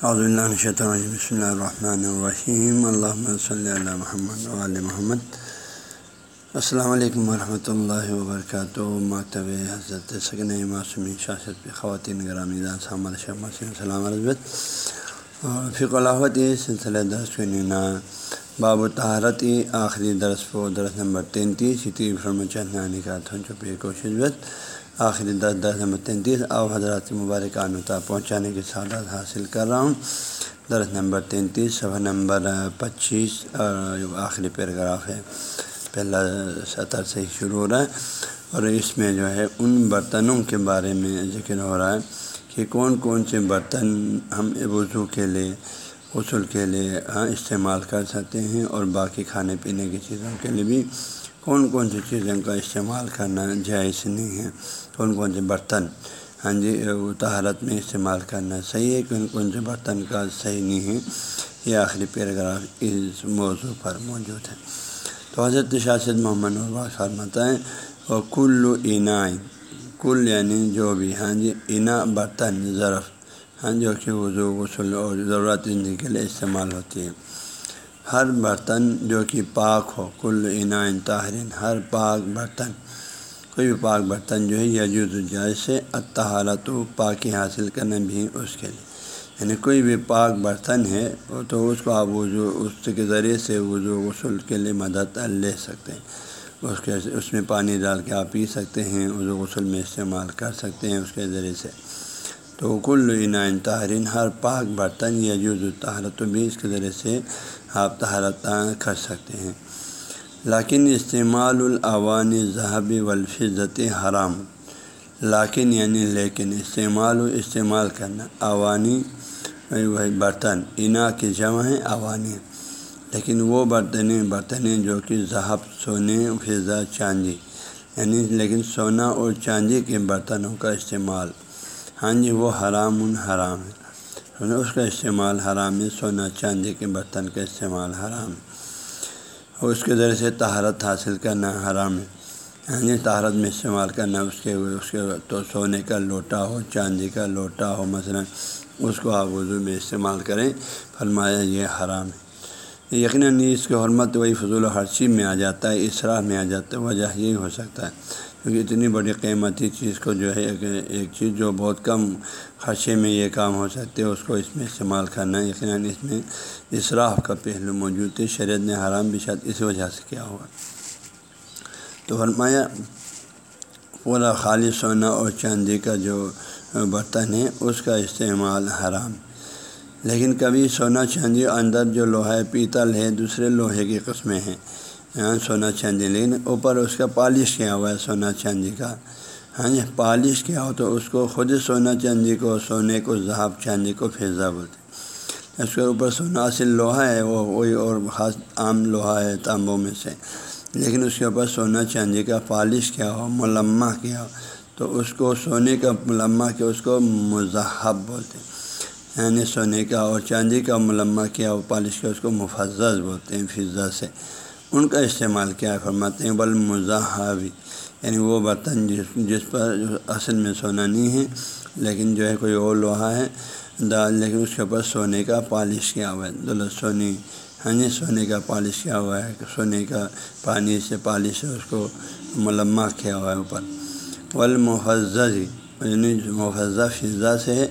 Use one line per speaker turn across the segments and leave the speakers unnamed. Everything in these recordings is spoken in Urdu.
اللہ بسم اللہ الرحمن الرحیم اللہ صلی اللہ محمد علیہ محمد السلام علیکم ورحمۃ اللہ وبرکاتہ مکتب حضرت سکن معصومی شاست پہ خواتین گرامی السلام عربت اور فق الحوت سلسلہ درس کو نینا باب و تہارتی آخری درس و درس نمبر تینتیس فرم چہنانی کا تھن چھپی کوشش بت آخری دس دس نمبر تینتیس اب حضرات مبارک عنتا پہنچانے کی سعادت حاصل کر رہا ہوں۔ درس نمبر تینتیس، صفحہ نمبر پچیس، اور آخری پیراگراف ہے۔ پہلا سطر سے ہی شروع ہو رہا ہے۔ اور اس میں جو ہے ان برتنوں کے بارے میں ذکر ہو رہا ہے کہ کون کون سے برتن ہم وضو کے لیے، غسل کے لیے ہاں، استعمال کر سکتے ہیں اور باقی کھانے پینے کی چیزوں کے لیے بھی۔ کون کون سی چیزوں کا استعمال کرنا جائز نہیں ہے کون کون سے برتن؟ ہاں جی تہارت میں استعمال کرنا صحیح ہے، کون کون سے برتن کا صحیح نہیں ہے؟ یہ آخری پیراگراف اس موضوع پر موجود ہے۔ تو حضرت شاشد محمد فرماتا ہے اور کل عنائن کل یعنی جو بھی ہاں جی انا برتن، ظرف ہاں جو کہ وضو، غسل اور ضرورت زندگی کے لیے استعمال ہوتی ہے۔ ہر برتن جو کہ پاک ہو، کل عنائن طاہرین، ہر پاک برتن، کوئی بھی پاک برتن جو ہے، یجوز جائز سے اتحالت و پاکی حاصل کرنا بھی اس کے لیے۔ یعنی کوئی بھی پاک برتن ہے، تو اس کو آپ وضو، اس کے ذریعے سے وضو، غسل کے لیے مدد لے سکتے ہیں۔ اس کے اس میں پانی ڈال کے آپ پی سکتے ہیں، وضو، غسل میں استعمال کر سکتے ہیں اس کے ذریعے سے۔ تو کل عنائن طاہرین، ہر پاک برتن یجوز الطحرت بھی اس کے ذریعے سے آپ تہارت کر سکتے ہیں۔ لیکن استعمال الاوان ذہبی والفظت حرام۔ لیکن یعنی لیکن استعمال و استعمال کرنا۔ عوانی وہی برتن۔ انا کی جمع ہیں عوانی لیکن وہ برتنیں برتنیں جو کہ ذہب، سونے فضا چاندی۔ یعنی لیکن سونا اور چاندی کے برتنوں کا استعمال۔ ہاں جی وہ حرام حرام ہے۔ اس کا استعمال حرام ہے، سونا چاندی کے برتن کا استعمال حرام ہے۔ اور اس کے ذریعے سے تہارت حاصل کرنا حرام ہے۔ یعنی تہارت میں استعمال کرنا، اس کے اس کے تو سونے کا لوٹا ہو، چاندی کا لوٹا ہو، مثلا اس کو آپ وضو میں استعمال کریں، فرمایا یہ حرام ہے۔ یقیناً اس کی حرمت وہی فضول و حرچی میں آ جاتا ہے اسراح میں آ جاتا ہے، وجہ یہی ہو سکتا ہے۔ کیونکہ اتنی بڑی قیمتی چیز کو جو ہے ایک چیز جو بہت کم خرچے میں یہ کام ہو سکتے، اس کو اس میں استعمال کرنا، یقیناً اس میں اصراف کا پہلو موجود ہے، شریعت نے حرام بھی شاید اس وجہ سے کیا ہوا۔ تو فرمایا، پورا خالی سونا اور چاندی کا جو برتن ہے، اس کا استعمال حرام۔ لیکن کبھی سونا، چاندی اندر جو لوہا پیتل ہے، دوسرے لوہے کی قسمیں ہیں۔ ہاں سونا چاندی لیکن اوپر اس کا پالش کیا ہوا ہے، سونا چاندی کا۔ ہاں جی پالش کیا ہو تو اس کو خود سونا چاندی کو، سونے کو زہاب چاندی کو فضا بولتے ہیں۔ اس کے اوپر سونا اصل لوہا ہے، وہ وہی اور خاص عام لوہا ہے تانبوں میں سے۔ لیکن اس کے اوپر سونا چاندی کا پالش کیا ہو ملمہ کیا ہو، تو اس کو سونے کا ملمہ کیا، اس کو مذہب بولتے ہیں۔ یعنی سونے کا اور چاندی کا ملمہ کیا ہو، پالش کیا اس کو مفض بولتے ہیں فضا سے۔ ان کا استعمال کیا فرماتے ہیں، بل مضحابی یعنی وہ برتن جس جس پر اصل میں سونا نہیں ہے، لیکن جو ہے کوئی اور لوہا ہے، دال، لیکن اس کے اوپر سونے کا پالش کیا ہوا ہے۔ دولت سونی ہاں جی سونے کا پالش کیا ہوا ہے، سونے کا پانی سے پالش ہے، اس کو ملمہ کیا ہوا ہے اوپر۔ ولمحض یعنی محفظہ فضا سے ہے،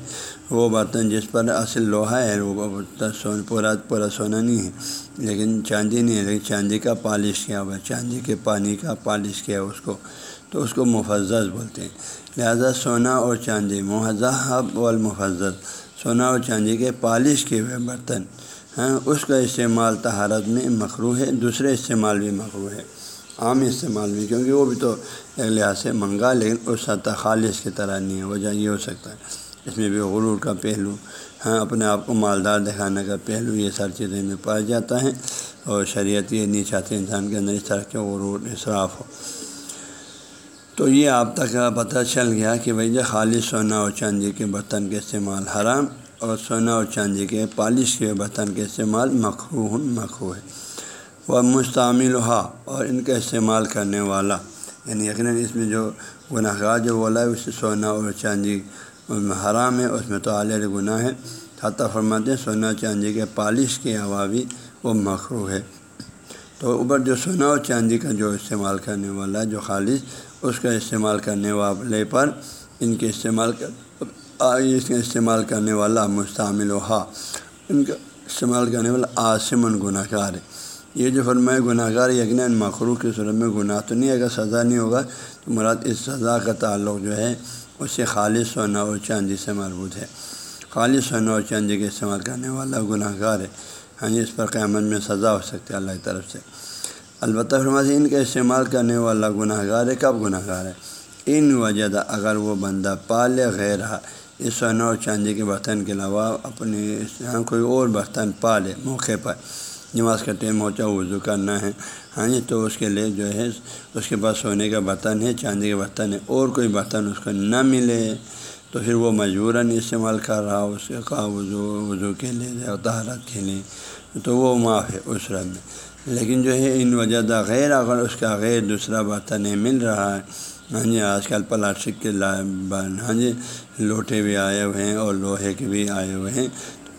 وہ برتن جس پر اصل لوہا ہے، وہ سون پورا پورا سونا نہیں ہے۔ لیکن چاندی نہیں ہے، لیکن چاندی کا پالش کیا ہوا ہے۔ چاندی کے پانی کا پالش کیا اس کو۔ تو اس کو مفض بولتے ہیں۔ لہذا سونا اور چاندی، مہذب والمفض سونا اور چاندی کے پالش کیے ہوئے برتن۔ ہیں اس کا استعمال تہارت میں مخرو ہے، دوسرے استعمال بھی مخرو ہے۔ عام استعمال بھی، کیونکہ وہ بھی تو ایک لحاظ سے منگا لیکن اس سطح خالص کی طرح نہیں ہے وجہ یہ ہو سکتا ہے۔ اس میں بھی غرور کا پہلو ہاں اپنے آپ کو مالدار دکھانے کا پہلو، یہ ساری چیزیں میں پایا جاتا ہے اور شریعت یہ نہیں چاہتے انسان کے اندر اس طرح کے غرور اصراف ہو۔ تو یہ آپ تک پتہ چل گیا کہ بھائی جو خالی سونا اور چاندی کے برتن کے استعمال حرام، اور سونا اور چاندی کے پالش کے برتن کے استعمال مخرو مخرو ہے۔ وہ مستعمل ہوا اور ان کا استعمال کرنے والا۔ یعنی یقیناً اس میں جو گناہ گار جو بولا ہے، اس سے سونا اور چاندی حرام ہے، اس میں تو عالیہ گناہ ہے۔ حتیٰ فرماتے ہیں، سونا چاندی کے پالش کے علاوہ بھی وہ مخرو ہے۔ تو اوپر جو سونا اور چاندی کا جو استعمال کرنے والا، جو خالص، اس کا استعمال کرنے والے پر ان کے استعمال کر اس کا استعمال کرنے والا مستعمل و ہا ان کا استعمال کرنے والا آسمن گناہ گار ہے۔ یہ جو فرمائے گناہ گار یقیناً مخرو کی صورت میں گناہ تو نہیں اگر سزا نہیں ہوگا، تو مراد اس سزا کا تعلق جو ہے، اس سے خالص سونا اور چاندی سے مربوط ہے۔ خالص سونا اور چاندی کے استعمال کرنے والا گناہ گار ہے۔ ہاں جی اس پر قیامت میں سزا ہو سکتی ہے اللہ کی طرف سے۔ البتہ فرماسی ان کا استعمال کرنے والا گناہ گار ہے، کب گناہ گار ہے؟ ان وجہ اگر وہ بندہ پال غیر اس سونا اور چاندی کے برتن کے علاوہ اپنے ہاں، کوئی اور برتن پالے موقع پر۔ نماز کا ٹائم ہو چاہے وضو کرنا ہے۔ ہاں جی تو اس کے لیے جو ہے، اس کے پاس سونے کا برتن ہے، چاندی کا برتن ہے، اور کوئی برتن اس کو نہ ملے۔ تو پھر وہ مجبوراً استعمال کر رہا، اس کا وضو وضو کے لیے تہارت کے لیے۔ تو وہ معاف ہے اس رب میں۔ لیکن جو ہے، ان وجہ غیر اگر اس کا غیر دوسرا برتن مل رہا ہے۔ ہاں جی آج کل پلاسٹک کے ہاں جی لوٹے بھی آئے ہوئے ہیں اور لوہے کے بھی آئے ہوئے ہیں۔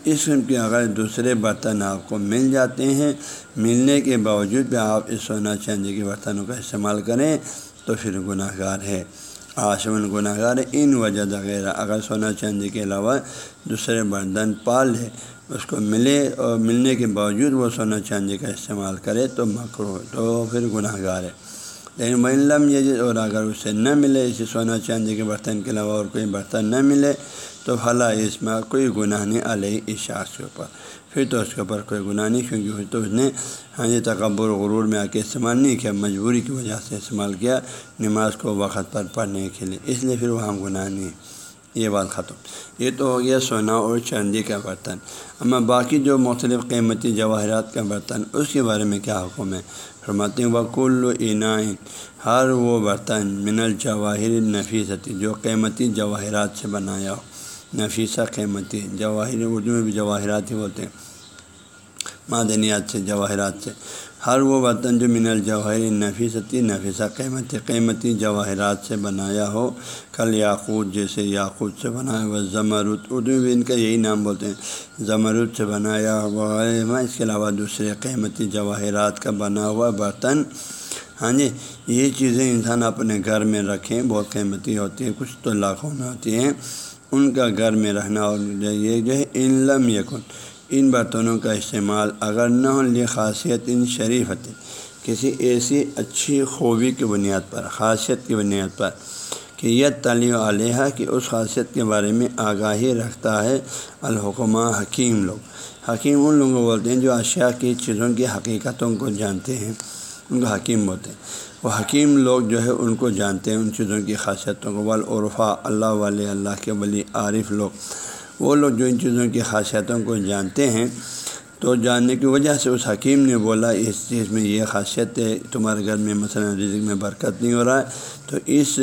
اس قسم کے اگر دوسرے برتن آپ کو مل جاتے ہیں، ملنے کے باوجود بھی آپ اس سونا چاندی کے برتنوں کا استعمال کریں تو پھر گناہ گار ہے۔ آسمن گناہ گار ان وجہ وغیرہ اگر سونا چاندی کے علاوہ دوسرے برتن پال ہے اس کو ملے اور ملنے کے باوجود وہ سونا چاندی کا استعمال کرے تو مکرو تو پھر گناہ گار ہے۔ لیکن لم یہ اور اگر اسے نہ ملے، اسی سونا چاندی کے برتن کے علاوہ اور کوئی برتن نہ ملے تو فلاں اس میں کوئی گناہ نہیں، علیہ اس شخص کے اوپر۔ پھر تو اس کے اوپر کوئی گناہ نہیں، کیونکہ تو اس نے ہاں جی تکبر غرور میں آ کے استعمال نہیں کیا، مجبوری کی وجہ سے استعمال کیا نماز کو وقت پر پڑھنے کے لیے۔ اس لیے پھر وہاں گناہ نہیں۔ یہ بات ختم۔ یہ تو ہو گیا سونا اور چاندی کا برتن۔ اما باقی جو مختلف قیمتی جواہرات کا برتن، اس کے بارے میں کیا حکم ہے؟ فرماتے ہیں وکل و ہر وہ برتن من الجواہر نفیستی جو قیمتی جواہرات سے بنایا ہو۔ نفیسہ قیمتی جواہر، اردو میں بھی جواہرات ہی بولتے ہیں۔ معدنیات سے جواہرات سے۔ ہر وہ برتن جو من الجواہر، نفیستی نفیسہ قیمتی قیمتی جواہرات سے بنایا ہو۔ کل یاقوت جیسے یاقوت سے بنایا ہوا زمرود اردو میں بھی ان کا یہی نام بولتے ہیں۔ زمرود سے بنایا ہوا ہاں، اس کے علاوہ دوسرے قیمتی جواہرات کا بنا ہوا برتن۔ ہاں جی یہ چیزیں انسان اپنے گھر میں رکھیں، بہت قیمتی ہوتی ہیں، کچھ تو لاکھوں میں ہوتی ہیں۔ ان کا گھر میں رہنا اور یہ جو ہے، ان لم یکن۔ ان برتنوں کا استعمال اگر نہ ہو لی خاصیت ان شریفت، کسی ایسی اچھی خوبی کی بنیاد پر، خاصیت کی بنیاد پر، کہ یہ تعلیم علیہ کہ اس خاصیت کے بارے میں آگاہی رکھتا ہے الحکمہ حکیم لوگ۔ حکیم ان لوگوں کو بولتے ہیں جو اشیاء کی چیزوں کی حقیقتوں کو جانتے ہیں، ان کو حکیم بولتے ہیں۔ وہ حکیم لوگ جو ہے ان کو جانتے ہیں، ان چیزوں کی خاصیتوں کو۔ والعرفا اللہ والے، اللہ کے ولی، عارف لوگ۔ وہ لوگ جو ان چیزوں کی خاصیتوں کو جانتے ہیں، تو جاننے کی وجہ سے اس حکیم نے بولا، اس چیز میں یہ خاصیت ہے، تمہارے گھر میں مثلا رزق میں برکت نہیں ہو رہا ہے۔ تو اس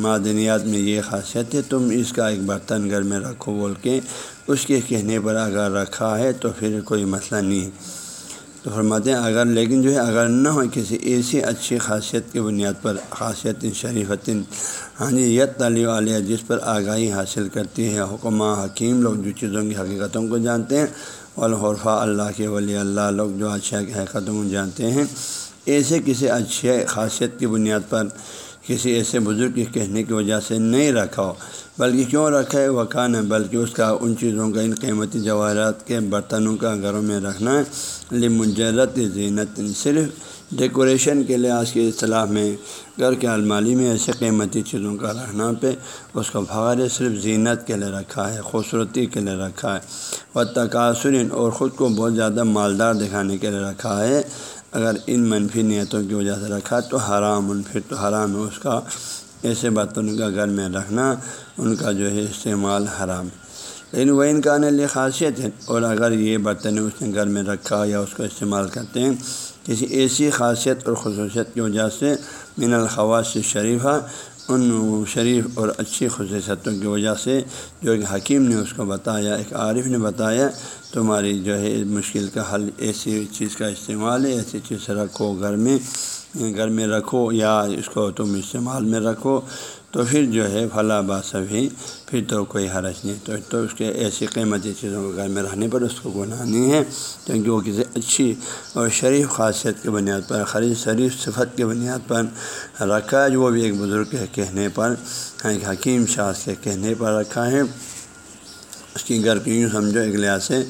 معدنیات میں یہ خاصیت ہے، تم اس کا ایک برتن گھر میں رکھو، بول کے اس کے کہنے پر اگر رکھا ہے تو پھر کوئی مسئلہ نہیں ہے۔ تو فرماتے ہیں، اگر لیکن جو ہے، اگر نہ ہو کسی ایسی اچھی خاصیت کی بنیاد پر، خاصیت شریفت ہاں جی یت تعلیم علیہ جس پر آگاہی حاصل کرتی ہے حکمہ، حکیم لوگ جو چیزوں کی حقیقتوں کو جانتے ہیں الحرفہ اللہ کے ولی اللہ لوگ جو اچھا کی حقیقتوں کو جانتے ہیں، ایسے کسی اچھے خاصیت کی بنیاد پر، کسی ایسے بزرگ کے کہنے کی وجہ سے نہیں رکھا ہو۔ بلکہ کیوں رکھا ہے؟ وقان ہے، بلکہ اس کا، ان چیزوں کا، ان قیمتی جواہرات کے برتنوں کا گھروں میں رکھنا ہے۔ لمجرت زینت، صرف ڈیکوریشن کے لحاظ کی اصطلاح میں گھر کے المالی میں ایسے قیمتی چیزوں کا رکھنا پہ اس کو بغیر صرف زینت کے لیے رکھا ہے، خوبصورتی کے لیے رکھا ہے۔ و تقاصرین اور خود کو بہت زیادہ مالدار دکھانے کے لیے رکھا ہے۔ اگر ان منفی نیتوں کی وجہ سے رکھا تو حرام ان پھر تو حرام ہے۔ اس کا ایسے برتنوں کا گھر میں رکھنا ان کا جو ہے استعمال حرام۔ لیکن وہ ان کا لیے خاصیت ہے۔ اور اگر یہ برتن اس نے گھر میں رکھا یا اس کو استعمال کرتے ہیں، کسی ایسی خاصیت اور خصوصیت کی وجہ سے من الخواص شریفہ ان شریف اور اچھی خصوصیتوں کی وجہ سے جو ایک حکیم نے اس کو بتایا، ایک عارف نے بتایا، تمہاری جو ہے مشکل کا حل ایسی چیز کا استعمال ہے، ایسی چیز رکھو گھر میں۔ گھر میں رکھو یا اس کو تم استعمال میں رکھو، تو پھر جو ہے فلاں باس پھر تو کوئی حرج نہیں۔ تو تو اس کے ایسی قیمتی چیزوں کو گھر میں رہنے پر اس کو گناہ نہیں ہے، کیونکہ وہ کسی اچھی اور شریف خاصیت کی بنیاد پر، خرید شریف صفت کی بنیاد پر رکھا ہے، جو وہ بھی ایک بزرگ کے کہنے پر، ایک حکیم شاخ کے کہنے پر رکھا ہے۔ اس کی گھر کی یوں سمجھو ایک لحاظ سے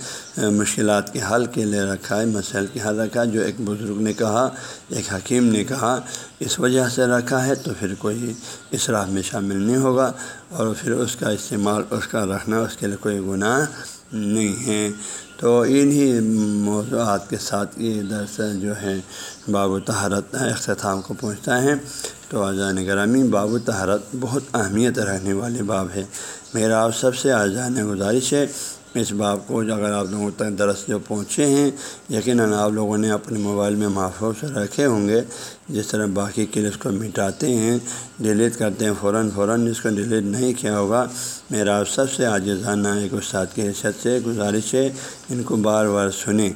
مشکلات کے حل کے لیے رکھا ہے، مسائل کے حل رکھا ہے، جو ایک بزرگ نے کہا، ایک حکیم نے کہا، اس وجہ سے رکھا ہے تو پھر کوئی اس راہ میں شامل نہیں ہوگا اور پھر اس کا استعمال، اس کا رکھنا، اس کے لیے کوئی گناہ نہیں ہے۔ تو انہی موضوعات کے ساتھ یہ درس جو ہے، باب و تہارت اختتام کو پہنچتا ہے۔ تو اذان گرامی باب و تہارت بہت اہمیت رہنے والے باب ہے۔ میرا آپ سب سے آزان گزارش ہے، اس باب کو اگر آپ لوگوں تک درس جو پہنچے ہیں، یقیناً آپ لوگوں نے اپنے موبائل میں محفوظ رکھے ہوں گے۔ جس طرح باقی کلس کو مٹاتے ہیں، ڈیلیٹ کرتے ہیں فوراً فوراً، جس کو ڈیلیٹ نہیں کیا ہوگا۔ میرا آپ سب سے آج ایک استاد کی حیثیت سے گزارش ہے، ان کو بار بار سنیں۔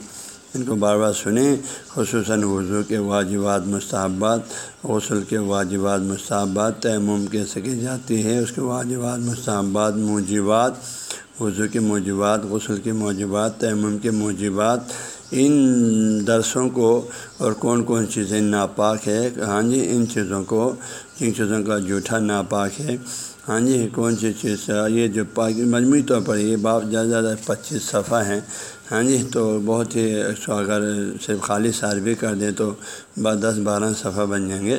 ان کو بار بار سنیں، خصوصاً وضو کے واجبات، مستحبات، غسل کے واجبات، مستحبات، تیمم کیسے کی جاتی ہے اس کے واجبات، مستحبات، موجبات، وضو کے موجبات، غسل کے موجبات، تیمم کے موجبات، ان درسوں کو اور کون کون چیزیں ناپاک ہے ہاں جی ان چیزوں کو، جن چیزوں کا جھوٹا ناپاک ہے ہاں جی کون سی چیز یہ جو پاک، مجموعی طور پر یہ باپ زیادہ زیادہ پچیس صفحہ ہیں ہاں جی تو بہت ہی اچھا، اگر صرف خالی بھی کر دیں تو دس بارہ صفحہ بن جائیں گے۔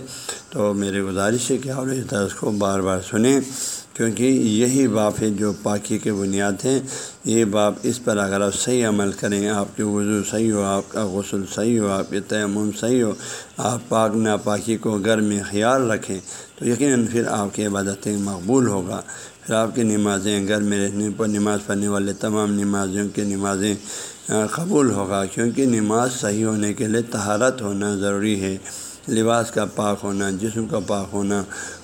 تو میری گزارش ہے کہ آپ اس درس کو بار بار سنیں، کیونکہ یہی باپ ہے جو پاکی کے بنیاد ہیں۔ یہ باپ اس پر اگر آپ صحیح عمل کریں، آپ کے وضو صحیح ہو، آپ کا غسل صحیح ہو، آپ کے تیمم صحیح ہو، آپ پاک ناپاکی کو گھر میں خیال رکھیں، تو یقیناً پھر آپ کی عبادتیں مقبول ہوگا۔ پھر آپ کی نمازیں، گھر میں رہنے پر نماز پڑھنے والے تمام نمازیوں کی نمازیں قبول ہوگا۔ کیونکہ نماز صحیح ہونے کے لیے تہارت ہونا ضروری ہے۔ لباس کا پاک ہونا، جسم کا پاک ہونا،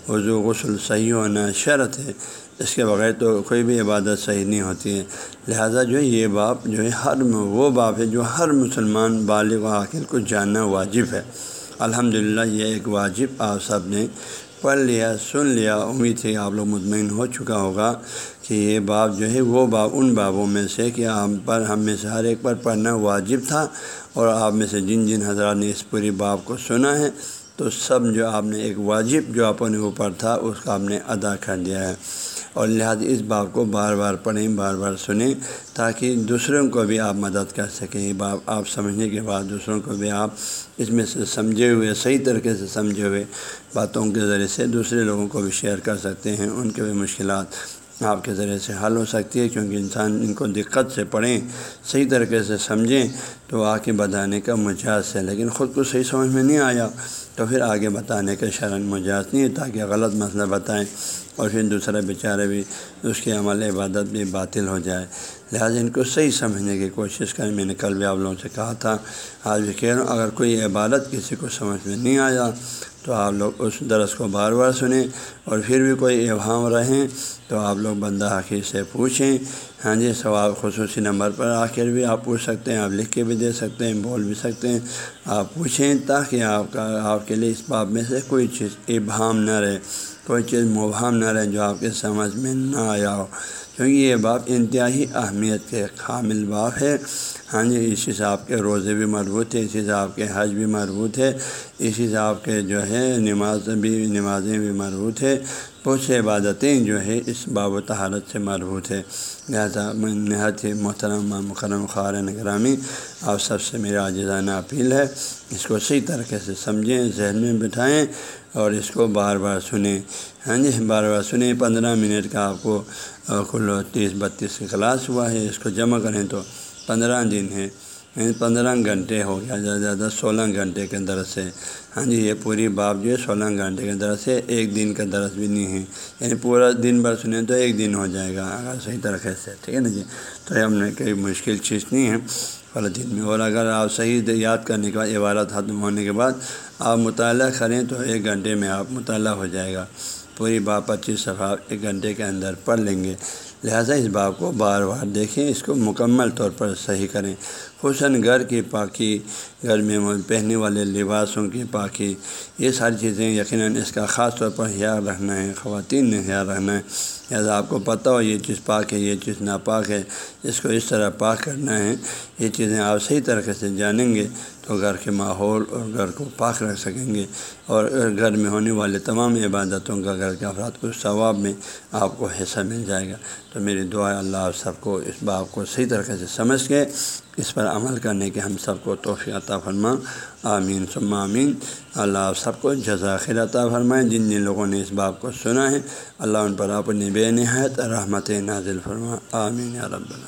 وضو، غسل صحیح ہونا شرط ہے۔ اس کے بغیر تو کوئی بھی عبادت صحیح نہیں ہوتی ہے۔ لہٰذا جو ہے یہ باپ، جو ہے ہر وہ باپ ہے جو ہر مسلمان بالغ و عاقل کو جاننا واجب ہے۔ الحمدللہ، یہ ایک واجب آپ سب نے پڑھ لیا، سن لیا، امید ہے آپ لوگ مطمئن ہو چکا ہوگا کہ یہ باب جو ہے وہ باب ان بابوں میں سے کہ ہم پر، ہم میں سے ہر ایک پر پڑھنا واجب تھا اور آپ میں سے جن جن حضرات نے اس پوری باب کو سنا ہے تو سب جو آپ نے ایک واجب جو اپنے اوپر تھا، اس کا آپ نے ادا کر دیا ہے۔ اور لہٰذا اس باب کو بار بار پڑھیں، بار بار سنیں تاکہ دوسروں کو بھی آپ مدد کر سکیں۔ یہ باب آپ سمجھنے کے بعد دوسروں کو بھی آپ اس میں سے سمجھے ہوئے، صحیح طریقے سے سمجھے ہوئے باتوں کے ذریعے سے دوسرے لوگوں کو بھی شیئر کر سکتے ہیں، ان کے بھی مشکلات آپ کے ذریعے سے حل ہو سکتی ہے، کیونکہ انسان ان کو دقت سے پڑھیں، صحیح طریقے سے سمجھیں تو آ کے بتانے کا مجاز ہے۔ لیکن خود کو صحیح سمجھ میں نہیں آیا تو پھر آگے بتانے کا شرن مجاز نہیں ہے، تاکہ غلط مسئلہ بتائیں اور پھر دوسرا بیچارے بھی اس کے عمل عبادت بھی باطل ہو جائے۔ لہٰذا ان کو صحیح سمجھنے کی کوشش کریں۔ میں نے کل بھی آپ لوگوں سے کہا تھا، آج بھی کہہ رہا ہوں، اگر کوئی عبادت کسی کو سمجھ میں نہیں آیا تو آپ لوگ اس درس کو بار بار سنیں اور پھر بھی کوئی ابہام رہیں تو آپ لوگ بندہ آخر سے پوچھیں۔ ہاں جی سوال خصوصی نمبر پر آخر بھی آپ پوچھ سکتے ہیں، آپ لکھ کے بھی دے سکتے ہیں، بول بھی سکتے ہیں۔ آپ پوچھیں تاکہ آپ کا، آپ کے لیے اس باب میں سے کوئی چیز ابہام نہ رہے، کوئی چیز مبہم نہ رہے جو آپ کے سمجھ میں نہ آیا ہو۔ کیونکہ یہ باپ انتہائی اہمیت کے حامل باپ ہے۔ ہاں جی اس حساب کے روزے بھی مربوط ہے اس حساب کے حج بھی مربوط ہے، اس حساب کے جو ہے نماز بھی، نمازیں بھی مربوط ہے بہت سے عبادتیں جو ہے اس باب و تہارت سے مربوط ہے لہٰذا میں نہایت ہی محترم مکرم خار نگرامی آپ سب سے میرا عاجزانہ اپیل ہے۔ اس کو صحیح طریقے سے سمجھیں، ذہن میں بٹھائیں اور اس کو بار بار سنیں۔ ہاں جی بار بار سنیں۔ پندرہ منٹ کا آپ کو کل تیس بتیس کلاس ہوا ہے۔ اس کو جمع کریں تو پندرہ دن ہے یعنی پندرہ گھنٹے ہو گیا، زیادہ زیادہ سولہ گھنٹے کے درس سے۔ ہاں جی یہ پوری باب جو ہے سولہ گھنٹے کے درس ہے ایک دن کا درس بھی نہیں ہے۔ یعنی پورا دن بھر سنیں تو ایک دن ہو جائے گا، اگر صحیح طریقے سے، ٹھیک ہے نا جی؟ تو ہم نے کوئی مشکل چیز نہیں ہے فلاں دن میں۔ اور اگر آپ صحیح یاد کرنے کے بعد عبارت ختم ہونے کے بعد آپ مطالعہ کریں تو ایک گھنٹے میں آپ مطالعہ ہو جائے گا۔ پوری باب پچیس صفحہ ایک گھنٹے کے اندر پڑھ لیں گے۔ لہٰذا اس باب کو بار بار دیکھیں، اس کو مکمل طور پر صحیح کریں۔ خصاً گھر کی پاکی، گھر میں پہننے والے لباسوں کی پاکی۔ یہ ساری چیزیں یقیناً اس کا خاص طور پر خیال رکھنا ہے، خواتین نے خیال رکھنا ہے۔ لہٰذا آپ کو پتہ ہو، یہ چیز پاک ہے، یہ چیز ناپاک ہے، اس کو اس طرح پاک کرنا ہے۔ یہ چیزیں آپ صحیح طریقے سے جانیں گے تو گھر کے ماحول اور گھر کو پاک رکھ سکیں گے۔ اور گھر میں ہونے والے تمام عبادتوں کا، گھر کے افراد کو ثواب میں آپ کو حصہ مل جائے گا۔ تو میری دعا اللہ آپ سب کو اس بات کو صحیح طریقے سے سمجھ کے اس پر عمل کرنے کے ہم سب کو توفیع عطا فرما۔ آمین، ثم آمین۔ اللہ آپ سب کو جزاخر عطا فرمائیں جن جن لوگوں نے اس بات کو سنا ہے، اللہ ان پر اپنی بے نہایت رحمت نازل فرما۔ آمین یا رب اللہ